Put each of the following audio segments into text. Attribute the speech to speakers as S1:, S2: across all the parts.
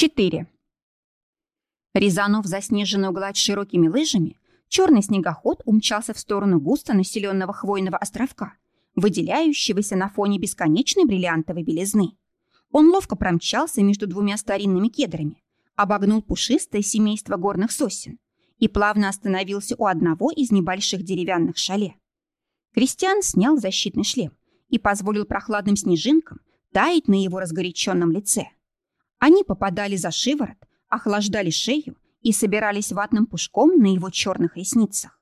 S1: 4. Резанув заснеженную гладь широкими лыжами, черный снегоход умчался в сторону густо населенного хвойного островка, выделяющегося на фоне бесконечной бриллиантовой белизны. Он ловко промчался между двумя старинными кедрами, обогнул пушистое семейство горных сосен и плавно остановился у одного из небольших деревянных шале. Кристиан снял защитный шлем и позволил прохладным снежинкам таять на его разгоряченном лице. Они попадали за шиворот, охлаждали шею и собирались ватным пушком на его черных ресницах.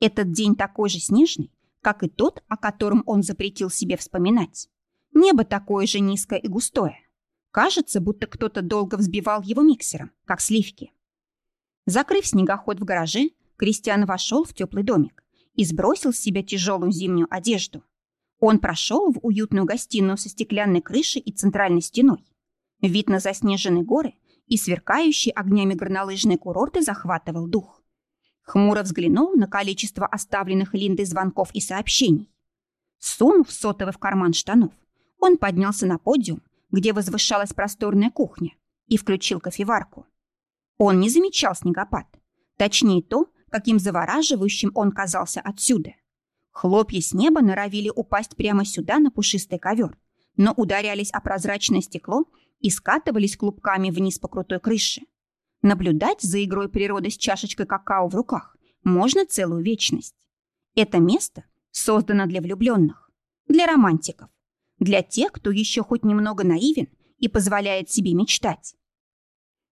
S1: Этот день такой же снежный, как и тот, о котором он запретил себе вспоминать. Небо такое же низкое и густое. Кажется, будто кто-то долго взбивал его миксером, как сливки. Закрыв снегоход в гараже, Кристиан вошел в теплый домик и сбросил с себя тяжелую зимнюю одежду. Он прошел в уютную гостиную со стеклянной крышей и центральной стеной. Вид на заснеженные горы и сверкающие огнями горнолыжные курорты захватывал дух. Хмуро взглянул на количество оставленных Линдой звонков и сообщений. Сунув сотовый в карман штанов, он поднялся на подиум, где возвышалась просторная кухня, и включил кофеварку. Он не замечал снегопад. Точнее то, каким завораживающим он казался отсюда. Хлопья с неба норовили упасть прямо сюда на пушистый ковер, но ударялись о прозрачное стекло и скатывались клубками вниз по крутой крыше. Наблюдать за игрой природы с чашечкой какао в руках можно целую вечность. Это место создано для влюбленных, для романтиков, для тех, кто еще хоть немного наивен и позволяет себе мечтать.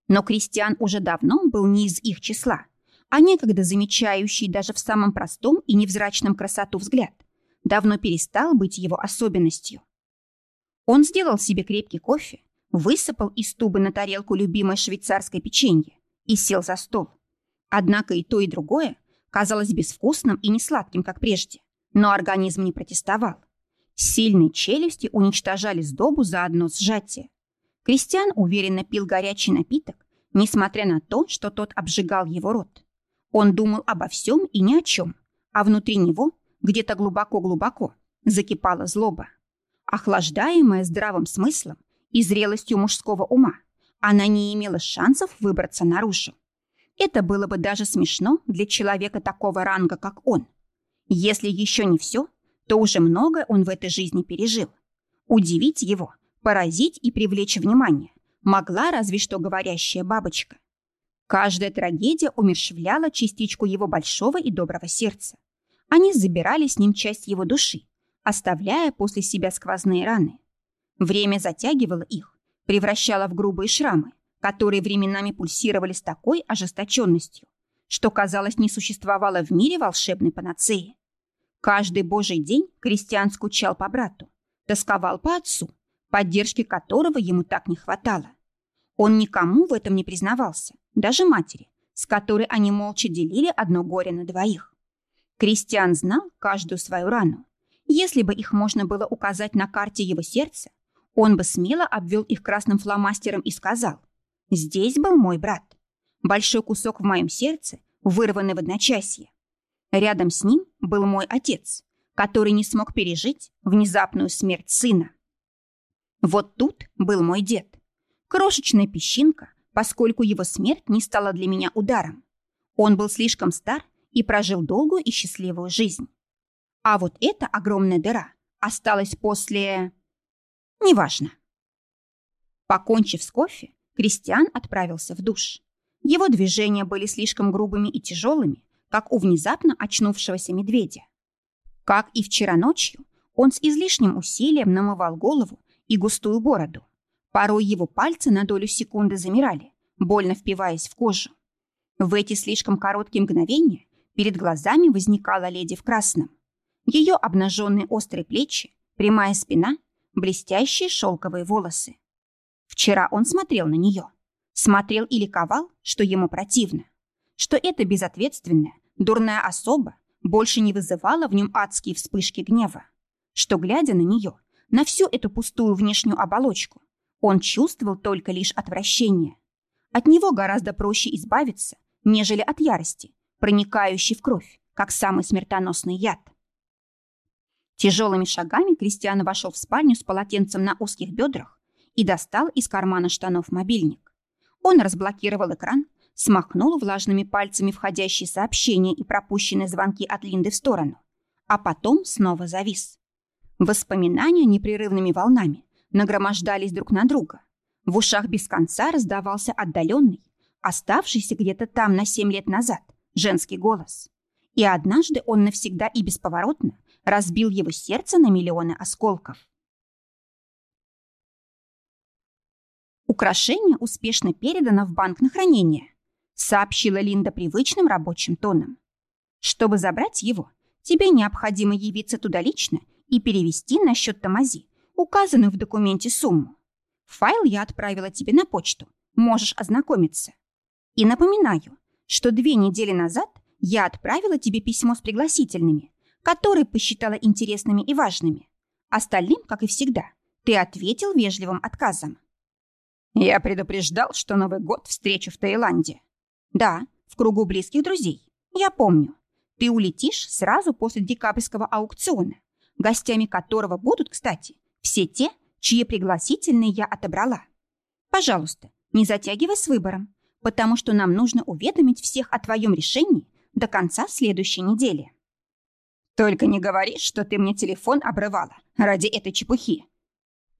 S1: Но Кристиан уже давно был не из их числа, а некогда замечающий даже в самом простом и невзрачном красоту взгляд, давно перестал быть его особенностью. Он сделал себе крепкий кофе, высыпал из тубы на тарелку любимое швейцарское печенье и сел за стол. Однако и то, и другое казалось безвкусным и несладким, как прежде, но организм не протестовал. Сильные челюсти уничтожали сдобу за одно сжатие. Кристиан уверенно пил горячий напиток, несмотря на то, что тот обжигал его рот. Он думал обо всем и ни о чем, а внутри него, где-то глубоко-глубоко, закипала злоба. Охлаждаемая здравым смыслом и зрелостью мужского ума, она не имела шансов выбраться наружу. Это было бы даже смешно для человека такого ранга, как он. Если еще не все, то уже многое он в этой жизни пережил. Удивить его, поразить и привлечь внимание могла разве что говорящая бабочка. Каждая трагедия умерщвляла частичку его большого и доброго сердца. Они забирали с ним часть его души, оставляя после себя сквозные раны. Время затягивало их, превращало в грубые шрамы, которые временами пульсировали с такой ожесточенностью, что, казалось, не существовало в мире волшебной панацеи. Каждый божий день Кристиан скучал по брату, тосковал по отцу, поддержки которого ему так не хватало. Он никому в этом не признавался, даже матери, с которой они молча делили одно горе на двоих. Кристиан знал каждую свою рану. Если бы их можно было указать на карте его сердца, он бы смело обвел их красным фломастером и сказал, «Здесь был мой брат. Большой кусок в моем сердце, вырванный в одночасье. Рядом с ним был мой отец, который не смог пережить внезапную смерть сына. Вот тут был мой дед. Крошечная песчинка, поскольку его смерть не стала для меня ударом. Он был слишком стар и прожил долгую и счастливую жизнь. А вот эта огромная дыра осталась после... Неважно. Покончив с кофе, Кристиан отправился в душ. Его движения были слишком грубыми и тяжелыми, как у внезапно очнувшегося медведя. Как и вчера ночью, он с излишним усилием намывал голову и густую бороду. Порой его пальцы на долю секунды замирали, больно впиваясь в кожу. В эти слишком короткие мгновения перед глазами возникала леди в красном. Ее обнаженные острые плечи, прямая спина, блестящие шелковые волосы. Вчера он смотрел на нее. Смотрел и ликовал, что ему противно что эта безответственная, дурная особа больше не вызывала в нем адские вспышки гнева, что, глядя на нее, на всю эту пустую внешнюю оболочку, он чувствовал только лишь отвращение. От него гораздо проще избавиться, нежели от ярости, проникающей в кровь, как самый смертоносный яд. Тяжелыми шагами Кристиан вошел в спальню с полотенцем на узких бедрах и достал из кармана штанов мобильник. Он разблокировал экран, смахнул влажными пальцами входящие сообщения и пропущенные звонки от Линды в сторону, а потом снова завис. Воспоминания непрерывными волнами нагромождались друг на друга. В ушах без конца раздавался отдаленный, оставшийся где-то там на семь лет назад, женский голос. И однажды он навсегда и бесповоротно разбил его сердце на миллионы осколков. Украшение успешно передано в банк на хранение, сообщила Линда привычным рабочим тоном. Чтобы забрать его, тебе необходимо явиться туда лично и перевести на счет Тамази указанную в документе сумму. Файл я отправила тебе на почту. Можешь ознакомиться. И напоминаю, что две недели назад я отправила тебе письмо с пригласительными, которые посчитала интересными и важными. Остальным, как и всегда, ты ответил вежливым отказом. Я предупреждал, что Новый год встречу в Таиланде. Да, в кругу близких друзей. Я помню. Ты улетишь сразу после декабрьского аукциона, гостями которого будут, кстати, все те, чьи пригласительные я отобрала. Пожалуйста, не затягивай с выбором, потому что нам нужно уведомить всех о твоем решении до конца следующей недели. Только не говори, что ты мне телефон обрывала ради этой чепухи.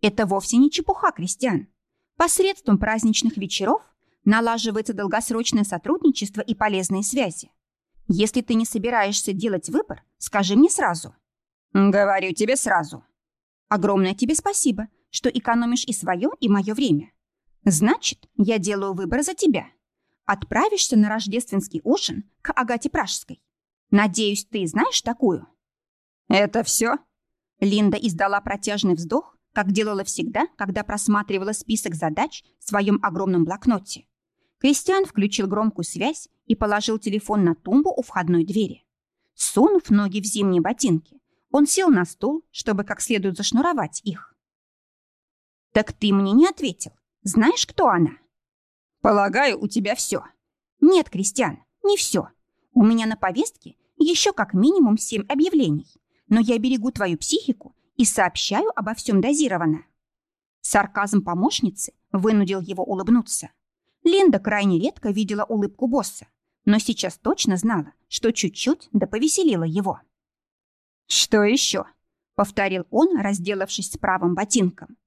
S1: Это вовсе не чепуха, Кристиан. Посредством праздничных вечеров налаживается долгосрочное сотрудничество и полезные связи. Если ты не собираешься делать выбор, скажи мне сразу. Говорю тебе сразу. Огромное тебе спасибо, что экономишь и свое, и мое время. Значит, я делаю выбор за тебя. Отправишься на рождественский ужин к Агате Пражской. Надеюсь, ты знаешь такую? Это все? Линда издала протяжный вздох, как делала всегда, когда просматривала список задач в своем огромном блокноте. Кристиан включил громкую связь и положил телефон на тумбу у входной двери. Сунув ноги в зимние ботинки, он сел на стул, чтобы как следует зашнуровать их. «Так ты мне не ответил. Знаешь, кто она?» «Полагаю, у тебя все». «Нет, Кристиан, не все. У меня на повестке еще как минимум семь объявлений, но я берегу твою психику и сообщаю обо всем дозированно». Сарказм помощницы вынудил его улыбнуться. Линда крайне редко видела улыбку босса, но сейчас точно знала, что чуть-чуть да повеселила его. «Что еще?» — повторил он, разделавшись с правым ботинком.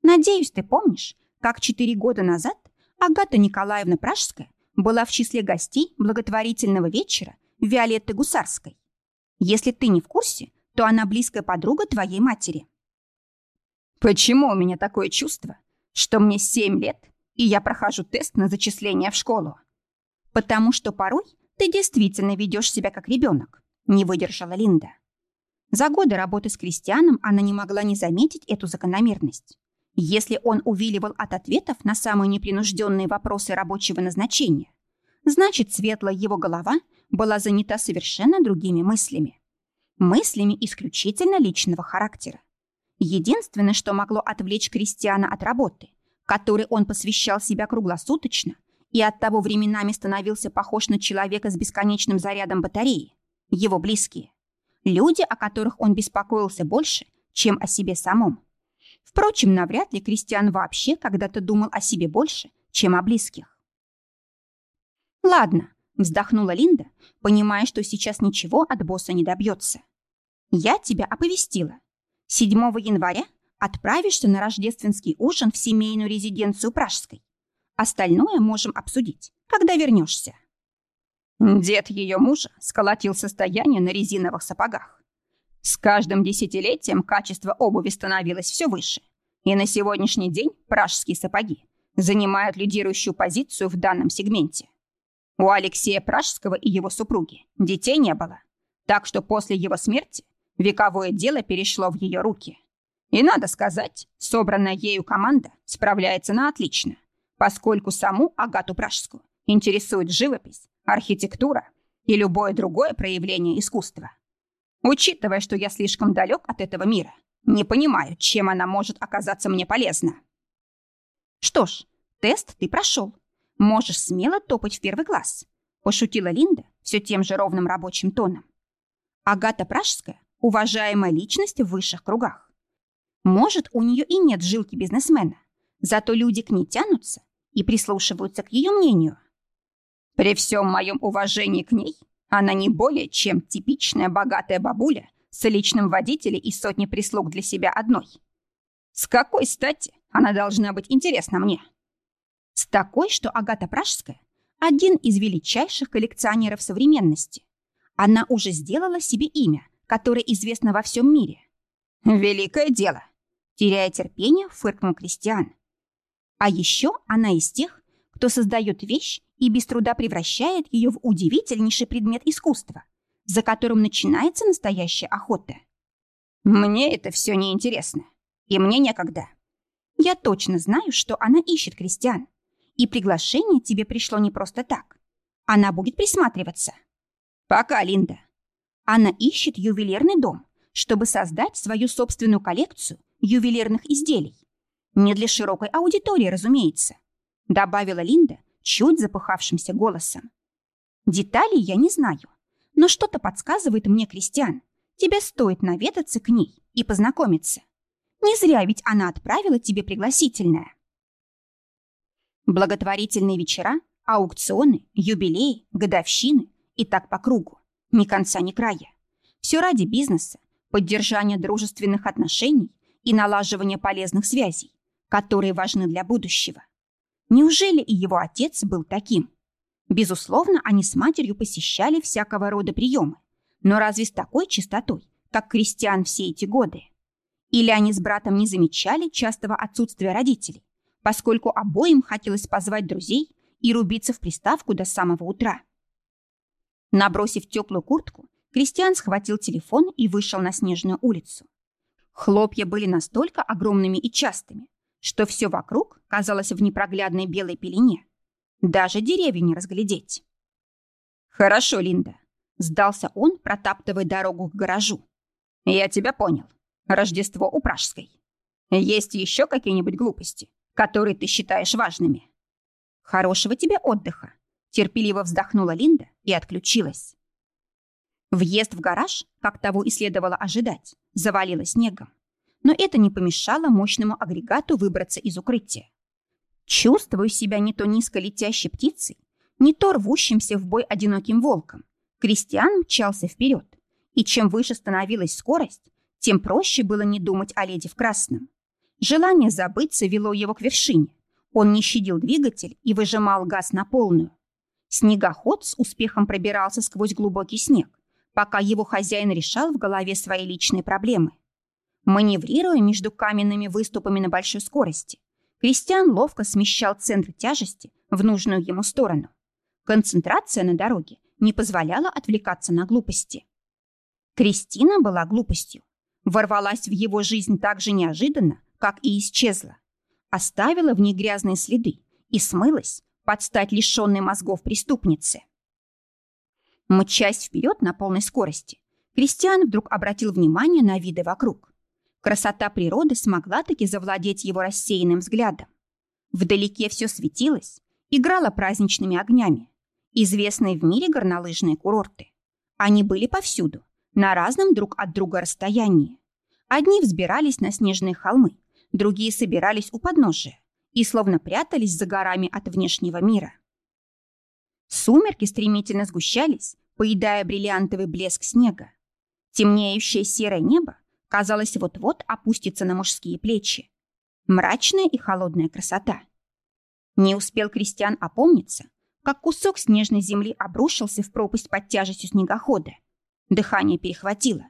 S1: «Надеюсь, ты помнишь, как четыре года назад Агата Николаевна Пражская была в числе гостей благотворительного вечера Виолетты Гусарской. Если ты не в курсе, то она близкая подруга твоей матери». «Почему у меня такое чувство, что мне семь лет, и я прохожу тест на зачисление в школу?» «Потому что порой ты действительно ведешь себя как ребенок», — не выдержала Линда. За годы работы с Кристианом она не могла не заметить эту закономерность. Если он увиливал от ответов на самые непринужденные вопросы рабочего назначения, значит, светлая его голова была занята совершенно другими мыслями. Мыслями исключительно личного характера. Единственное, что могло отвлечь Кристиана от работы, которой он посвящал себя круглосуточно и оттого временами становился похож на человека с бесконечным зарядом батареи, его близкие. Люди, о которых он беспокоился больше, чем о себе самом. Впрочем, навряд ли Кристиан вообще когда-то думал о себе больше, чем о близких. «Ладно», — вздохнула Линда, понимая, что сейчас ничего от босса не добьется. «Я тебя оповестила. 7 января отправишься на рождественский ужин в семейную резиденцию Пражской. Остальное можем обсудить, когда вернешься». Дед ее мужа сколотил состояние на резиновых сапогах. С каждым десятилетием качество обуви становилось все выше. И на сегодняшний день пражские сапоги занимают лидирующую позицию в данном сегменте. У Алексея Пражского и его супруги детей не было. Так что после его смерти вековое дело перешло в ее руки. И надо сказать, собранная ею команда справляется на отлично, поскольку саму Агату Пражскую интересует живопись, архитектура и любое другое проявление искусства. Учитывая, что я слишком далек от этого мира, не понимаю, чем она может оказаться мне полезна. Что ж, тест ты прошел. Можешь смело топать в первый класс, пошутила Линда все тем же ровным рабочим тоном. Агата Пражская – уважаемая личность в высших кругах. Может, у нее и нет жилки бизнесмена, зато люди к ней тянутся, и прислушиваются к ее мнению. При всем моем уважении к ней, она не более чем типичная богатая бабуля с личным водителем и сотней прислуг для себя одной. С какой стати она должна быть интересна мне? С такой, что Агата Пражская – один из величайших коллекционеров современности. Она уже сделала себе имя, которое известно во всем мире. Великое дело. Теряя терпение, фыркнул Кристиан. А еще она из тех, кто создает вещь и без труда превращает ее в удивительнейший предмет искусства, за которым начинается настоящая охота. Мне это все неинтересно, и мне некогда. Я точно знаю, что она ищет крестьян, и приглашение тебе пришло не просто так. Она будет присматриваться. Пока, Линда. Она ищет ювелирный дом, чтобы создать свою собственную коллекцию ювелирных изделий. Не для широкой аудитории, разумеется, добавила Линда чуть запыхавшимся голосом. Деталей я не знаю, но что-то подсказывает мне, Кристиан. Тебе стоит наведаться к ней и познакомиться. Не зря ведь она отправила тебе пригласительное. Благотворительные вечера, аукционы, юбилеи, годовщины и так по кругу. Ни конца, ни края. Все ради бизнеса, поддержания дружественных отношений и налаживания полезных связей, которые важны для будущего. Неужели и его отец был таким? Безусловно, они с матерью посещали всякого рода приемы, но разве с такой частотой, как крестьян все эти годы? Или они с братом не замечали частого отсутствия родителей, поскольку обоим хотелось позвать друзей и рубиться в приставку до самого утра? Набросив теплую куртку, Кристиан схватил телефон и вышел на снежную улицу. Хлопья были настолько огромными и частыми, что все вокруг казалось в непроглядной белой пелене. Даже деревья не разглядеть. «Хорошо, Линда», — сдался он, протаптывая дорогу к гаражу. «Я тебя понял. Рождество у Пражской. Есть еще какие-нибудь глупости, которые ты считаешь важными?» «Хорошего тебе отдыха», — терпеливо вздохнула Линда и отключилась. Въезд в гараж, как того и следовало ожидать, завалило снегом. Но это не помешало мощному агрегату выбраться из укрытия. Чувствую себя не то низко летящей птицей, не то рвущимся в бой одиноким волком. Кристиан мчался вперед, и чем выше становилась скорость, тем проще было не думать о леди в красном. Желание забыться вело его к вершине. Он не щадил двигатель и выжимал газ на полную. Снегоход с успехом пробирался сквозь глубокий снег, пока его хозяин решал в голове свои личные проблемы. Маневрируя между каменными выступами на большой скорости, Кристиан ловко смещал центр тяжести в нужную ему сторону. Концентрация на дороге не позволяла отвлекаться на глупости. Кристина была глупостью. Ворвалась в его жизнь так же неожиданно, как и исчезла. Оставила в ней грязные следы и смылась под стать лишенной мозгов преступницы. Мчась вперед на полной скорости, Кристиан вдруг обратил внимание на виды вокруг. Красота природы смогла таки завладеть его рассеянным взглядом. Вдалеке все светилось, играло праздничными огнями. Известные в мире горнолыжные курорты. Они были повсюду, на разном друг от друга расстоянии. Одни взбирались на снежные холмы, другие собирались у подножия и словно прятались за горами от внешнего мира. Сумерки стремительно сгущались, поедая бриллиантовый блеск снега. Темнеющее серое небо, казалось, вот-вот опустится на мужские плечи. Мрачная и холодная красота. Не успел Кристиан опомниться, как кусок снежной земли обрушился в пропасть под тяжестью снегохода. Дыхание перехватило.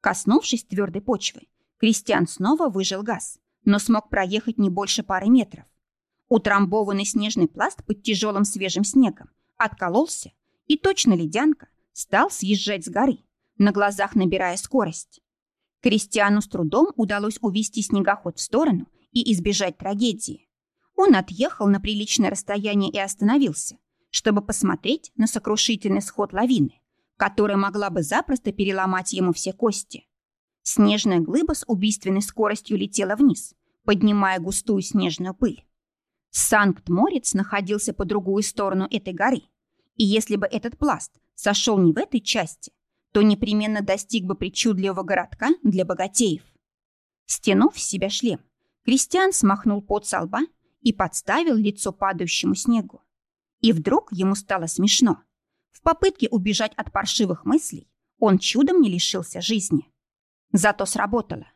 S1: Коснувшись твердой почвы, Кристиан снова выжил газ, но смог проехать не больше пары метров. Утрамбованный снежный пласт под тяжелым свежим снегом откололся, и точно ледянка стал съезжать с горы, на глазах набирая скорость. Кристиану с трудом удалось увести снегоход в сторону и избежать трагедии. Он отъехал на приличное расстояние и остановился, чтобы посмотреть на сокрушительный сход лавины, которая могла бы запросто переломать ему все кости. Снежная глыба с убийственной скоростью летела вниз, поднимая густую снежную пыль. Санкт-Морец находился по другую сторону этой горы, и если бы этот пласт сошел не в этой части, то непременно достиг бы причудливого городка для богатеев. Стянув с себя шлем, Кристиан смахнул пот со лба и подставил лицо падающему снегу. И вдруг ему стало смешно. В попытке убежать от паршивых мыслей он чудом не лишился жизни. Зато сработало.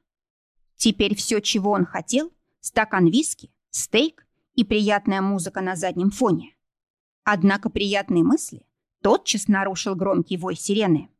S1: Теперь все, чего он хотел – стакан виски, стейк и приятная музыка на заднем фоне. Однако приятные мысли тотчас нарушил громкий вой сирены.